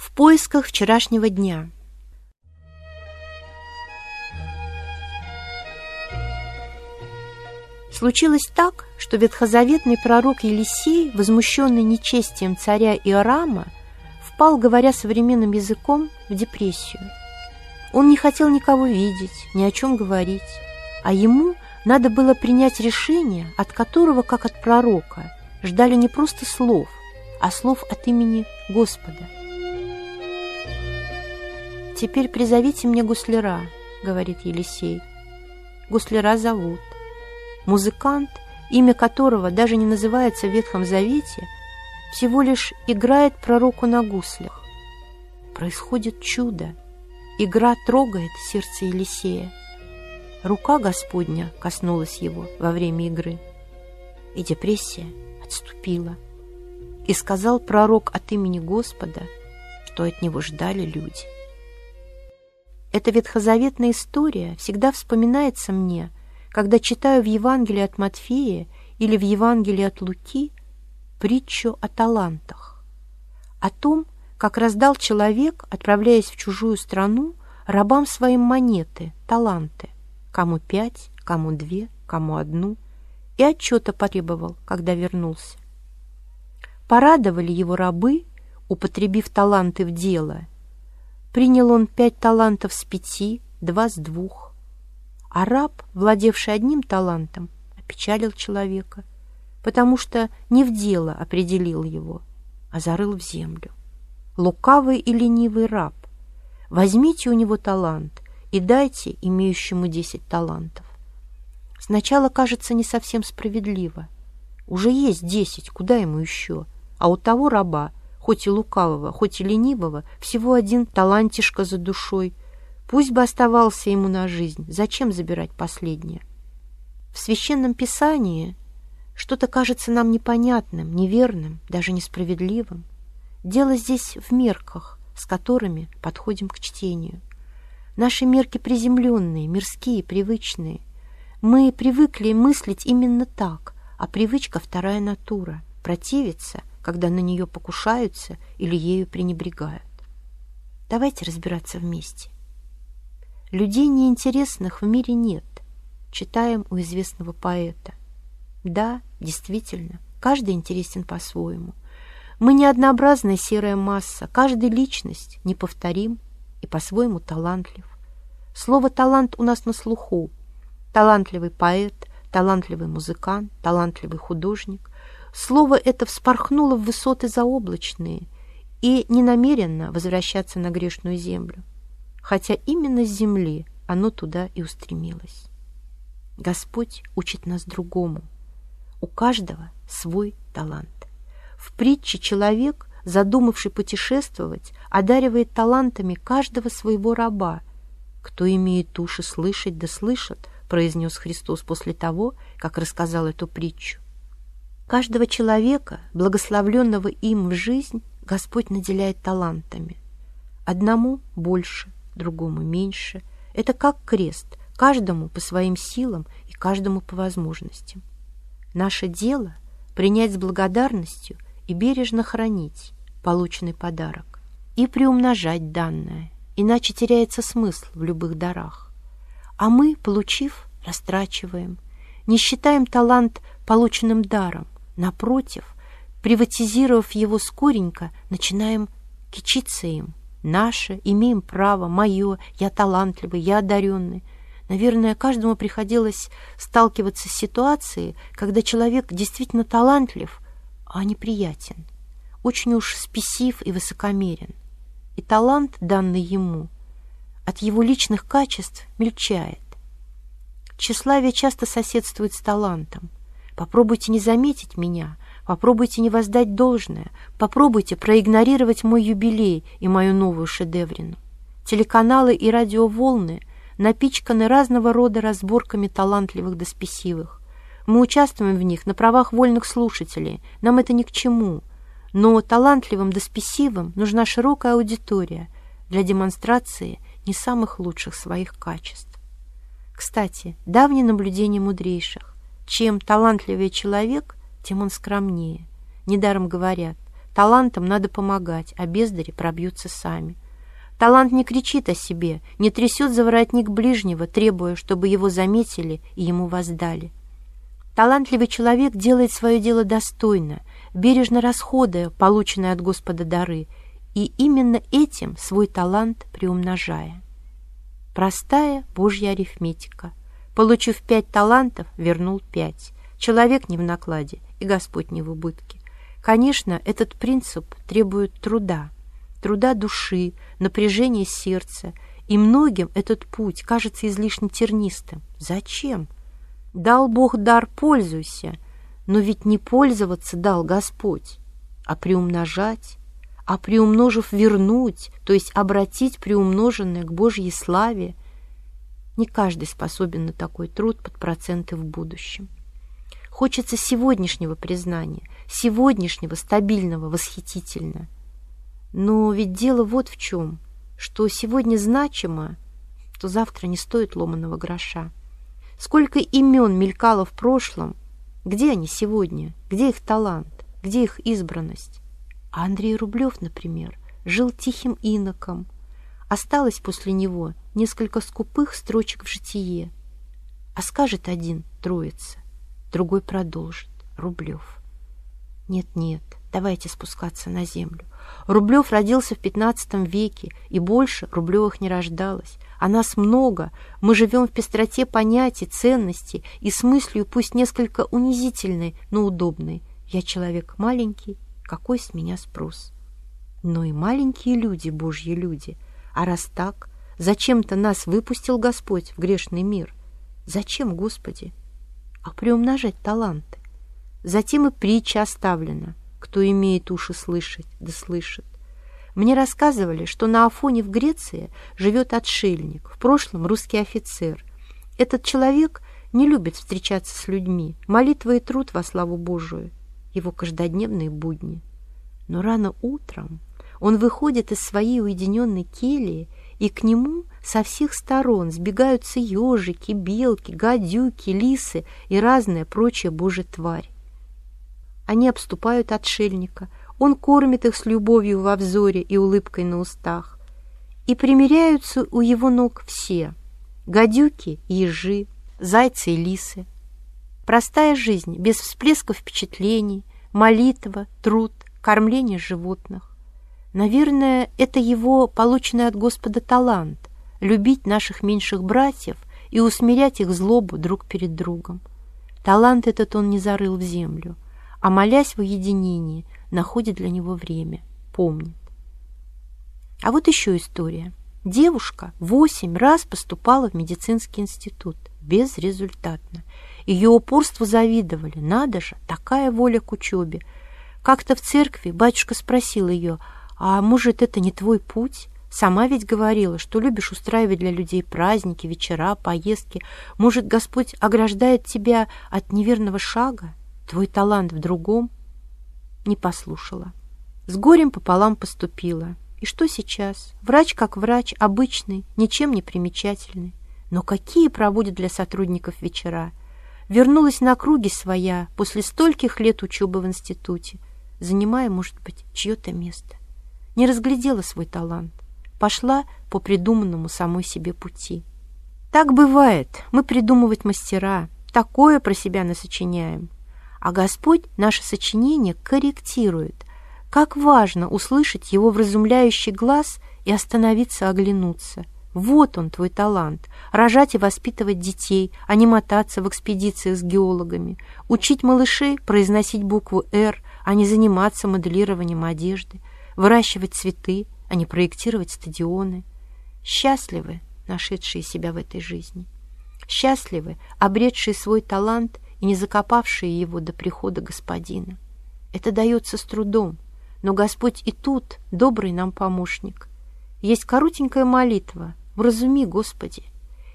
В поисках вчерашнего дня. Случилось так, что ветхозаветный пророк Елисей, возмущенный нечестием царя Иорама, впал, говоря современным языком, в депрессию. Он не хотел никого видеть, ни о чем говорить, а ему надо было принять решение, от которого, как от пророка, ждали не просто слов, а слов от имени Господа. «Теперь призовите мне гусляра», — говорит Елисей. Гусляра зовут. Музыкант, имя которого даже не называется в Ветхом Завете, всего лишь играет пророку на гуслях. Происходит чудо. Игра трогает сердце Елисея. Рука Господня коснулась его во время игры, и депрессия отступила. И сказал пророк от имени Господа, что от него ждали люди. Эта ветхозаветная история всегда вспоминается мне, когда читаю в Евангелии от Матфея или в Евангелии от Луки притчу о талантах, о том, как раздал человек, отправляясь в чужую страну, рабам своим монеты, таланты, кому пять, кому две, кому одну, и отчета потребовал, когда вернулся. Порадовали его рабы, употребив таланты в дело. Принял он пять талантов с пяти, два с двух а раб, владевший одним талантом, опечалил человека, потому что не в дело определил его, а зарыл в землю. Лукавый и ленивый раб, возьмите у него талант и дайте имеющему десять талантов. Сначала кажется не совсем справедливо. Уже есть десять, куда ему еще? А у того раба, хоть и лукавого, хоть и ленивого, всего один талантишка за душой, Пусть бы оставался ему на жизнь, зачем забирать последнее? В Священном Писании что-то кажется нам непонятным, неверным, даже несправедливым. Дело здесь в мерках, с которыми подходим к чтению. Наши мерки приземленные, мирские, привычные. Мы привыкли мыслить именно так, а привычка — вторая натура, противиться, когда на нее покушаются или ею пренебрегают. Давайте разбираться вместе. Людей неинтересных в мире нет, читаем у известного поэта. Да, действительно, каждый интересен по-своему. Мы не однообразная серая масса, каждая личность неповторим и по-своему талантлив. Слово «талант» у нас на слуху. Талантливый поэт, талантливый музыкант, талантливый художник. Слово это вспорхнуло в высоты заоблачные и не намеренно возвращаться на грешную землю хотя именно с земли оно туда и устремилось. Господь учит нас другому. У каждого свой талант. В притче человек, задумавший путешествовать, одаривает талантами каждого своего раба. «Кто имеет уши слышать, да слышат», произнес Христос после того, как рассказал эту притчу. Каждого человека, благословленного им в жизнь, Господь наделяет талантами. Одному больше, другому меньше. Это как крест, каждому по своим силам и каждому по возможностям. Наше дело — принять с благодарностью и бережно хранить полученный подарок и приумножать данное, иначе теряется смысл в любых дарах. А мы, получив, растрачиваем, не считаем талант полученным даром, напротив, приватизировав его скоренько, начинаем кичиться им, Наше, имеем право, мое, я талантливый, я одаренный. Наверное, каждому приходилось сталкиваться с ситуацией, когда человек действительно талантлив, а неприятен, очень уж спесив и высокомерен. И талант, данный ему, от его личных качеств мельчает. Тщеславие часто соседствует с талантом. Попробуйте не заметить меня, Попробуйте не воздать должное, попробуйте проигнорировать мой юбилей и мою новую шедеврину. Телеканалы и радиоволны напичканы разного рода разборками талантливых да спесивых. Мы участвуем в них на правах вольных слушателей, нам это ни к чему. Но талантливым да спесивым нужна широкая аудитория для демонстрации не самых лучших своих качеств. Кстати, давнее наблюдение мудрейших. Чем талантливее человек, тем он скромнее. Недаром говорят, талантам надо помогать, а бездари пробьются сами. Талант не кричит о себе, не трясет за воротник ближнего, требуя, чтобы его заметили и ему воздали. Талантливый человек делает свое дело достойно, бережно расходуя полученные от Господа дары, и именно этим свой талант приумножая. Простая Божья арифметика. Получив пять талантов, вернул пять. Человек не в накладе, и Господь не в убытке. Конечно, этот принцип требует труда, труда души, напряжения сердца, и многим этот путь кажется излишне тернистым. Зачем? Дал Бог дар, пользуйся, но ведь не пользоваться дал Господь, а приумножать, а приумножив вернуть, то есть обратить приумноженное к Божьей славе. Не каждый способен на такой труд под проценты в будущем. Хочется сегодняшнего признания, сегодняшнего стабильного, восхитительно. Но ведь дело вот в чем, что сегодня значимо, то завтра не стоит ломаного гроша. Сколько имен мелькало в прошлом, где они сегодня, где их талант, где их избранность? А Андрей Рублев, например, жил тихим иноком. Осталось после него несколько скупых строчек в житие. А скажет один троица, другой продолжит Рублев. Нет-нет, давайте спускаться на землю. Рублев родился в пятнадцатом веке, и больше Рублевых не рождалось. А нас много, мы живем в пестроте понятий, ценностей и с мыслью, пусть несколько унизительной, но удобной. Я человек маленький, какой с меня спрос? Но и маленькие люди, божьи люди. А раз так, зачем-то нас выпустил Господь в грешный мир? Зачем, Господи? а приумножать таланты. Затем и притча оставлена. Кто имеет уши слышать, да слышит. Мне рассказывали, что на Афоне в Греции живет отшельник, в прошлом русский офицер. Этот человек не любит встречаться с людьми, молитва и труд во славу Божию, его каждодневные будни. Но рано утром он выходит из своей уединенной кельи, и к нему со всех сторон сбегаются ежики, белки, гадюки, лисы и разная прочая божья тварь. Они обступают отшельника, он кормит их с любовью во взоре и улыбкой на устах. И примиряются у его ног все — гадюки ежи, зайцы и лисы. Простая жизнь, без всплесков впечатлений, молитва, труд, кормление животных. Наверное, это его полученный от Господа талант, любить наших меньших братьев и усмирять их злобу друг перед другом. Талант этот он не зарыл в землю, а, молясь в уединении, находит для него время, помнит. А вот еще история. Девушка восемь раз поступала в медицинский институт, безрезультатно. Ее упорству завидовали. Надо же, такая воля к учебе. Как-то в церкви батюшка спросил ее, а может, это не твой путь? Сама ведь говорила, что любишь устраивать для людей праздники, вечера, поездки. Может, Господь ограждает тебя от неверного шага? Твой талант в другом? Не послушала. С горем пополам поступила. И что сейчас? Врач как врач, обычный, ничем не примечательный. Но какие проводят для сотрудников вечера? Вернулась на круги своя после стольких лет учебы в институте, занимая, может быть, чье-то место. Не разглядела свой талант пошла по придуманному самой себе пути. Так бывает, мы придумывать мастера, такое про себя насочиняем. А Господь наше сочинение корректирует. Как важно услышать Его вразумляющий глаз и остановиться оглянуться. Вот он, твой талант. Рожать и воспитывать детей, а не мотаться в экспедициях с геологами. Учить малышей произносить букву «Р», а не заниматься моделированием одежды. Выращивать цветы, а не проектировать стадионы. Счастливы, нашедшие себя в этой жизни. Счастливы, обретшие свой талант и не закопавшие его до прихода Господина. Это дается с трудом, но Господь и тут добрый нам помощник. Есть коротенькая молитва «Вразуми, Господи!»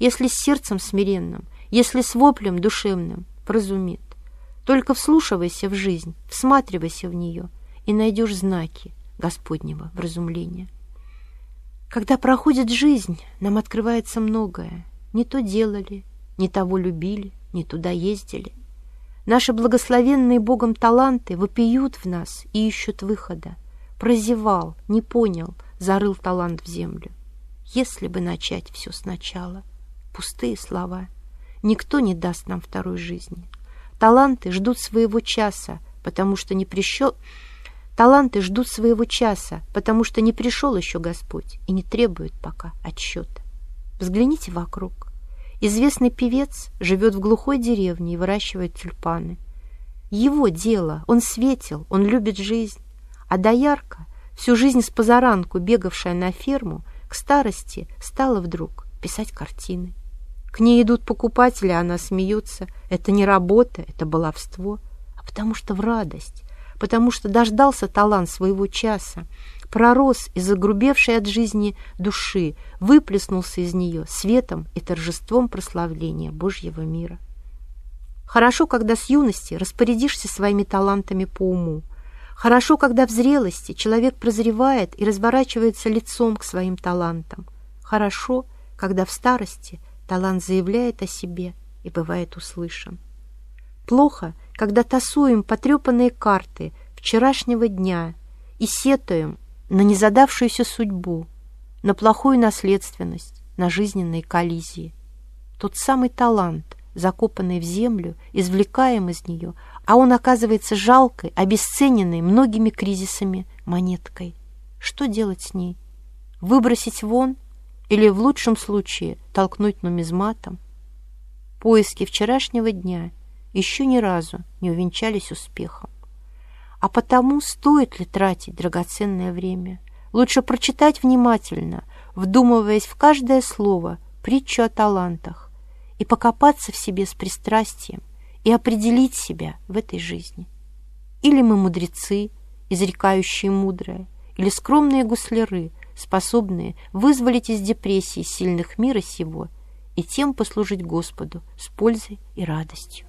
Если с сердцем смиренным, если с воплем душевным, вразумит. Только вслушивайся в жизнь, всматривайся в нее, и найдешь знаки, Господнего вразумления. Когда проходит жизнь, нам открывается многое. Не то делали, не того любили, не туда ездили. Наши благословенные Богом таланты вопиют в нас и ищут выхода. Прозевал, не понял, зарыл талант в землю. Если бы начать все сначала. Пустые слова. Никто не даст нам второй жизни. Таланты ждут своего часа, потому что не пришел... Таланты ждут своего часа, потому что не пришел еще Господь и не требует пока отсчета. Взгляните вокруг. Известный певец живет в глухой деревне и выращивает тюльпаны. Его дело, он светил, он любит жизнь. А доярка, всю жизнь с позаранку бегавшая на ферму, к старости стала вдруг писать картины. К ней идут покупатели, а она смеется. Это не работа, это баловство, а потому что в радость, потому что дождался талант своего часа, пророс из загрубевшей от жизни души, выплеснулся из нее светом и торжеством прославления Божьего мира. Хорошо, когда с юности распорядишься своими талантами по уму. Хорошо, когда в зрелости человек прозревает и разворачивается лицом к своим талантам. Хорошо, когда в старости талант заявляет о себе и бывает услышан. Плохо, когда тасуем потрепанные карты вчерашнего дня и сетуем на незадавшуюся судьбу, на плохую наследственность, на жизненные коллизии. Тот самый талант, закопанный в землю, извлекаем из нее, а он оказывается жалкой, обесцененной многими кризисами монеткой. Что делать с ней? Выбросить вон или, в лучшем случае, толкнуть нумизматом? Поиски вчерашнего дня еще ни разу не увенчались успехом. А потому стоит ли тратить драгоценное время? Лучше прочитать внимательно, вдумываясь в каждое слово, притчу о талантах, и покопаться в себе с пристрастием, и определить себя в этой жизни. Или мы мудрецы, изрекающие мудрое, или скромные гусляры, способные вызволить из депрессии сильных мира сего и тем послужить Господу с пользой и радостью.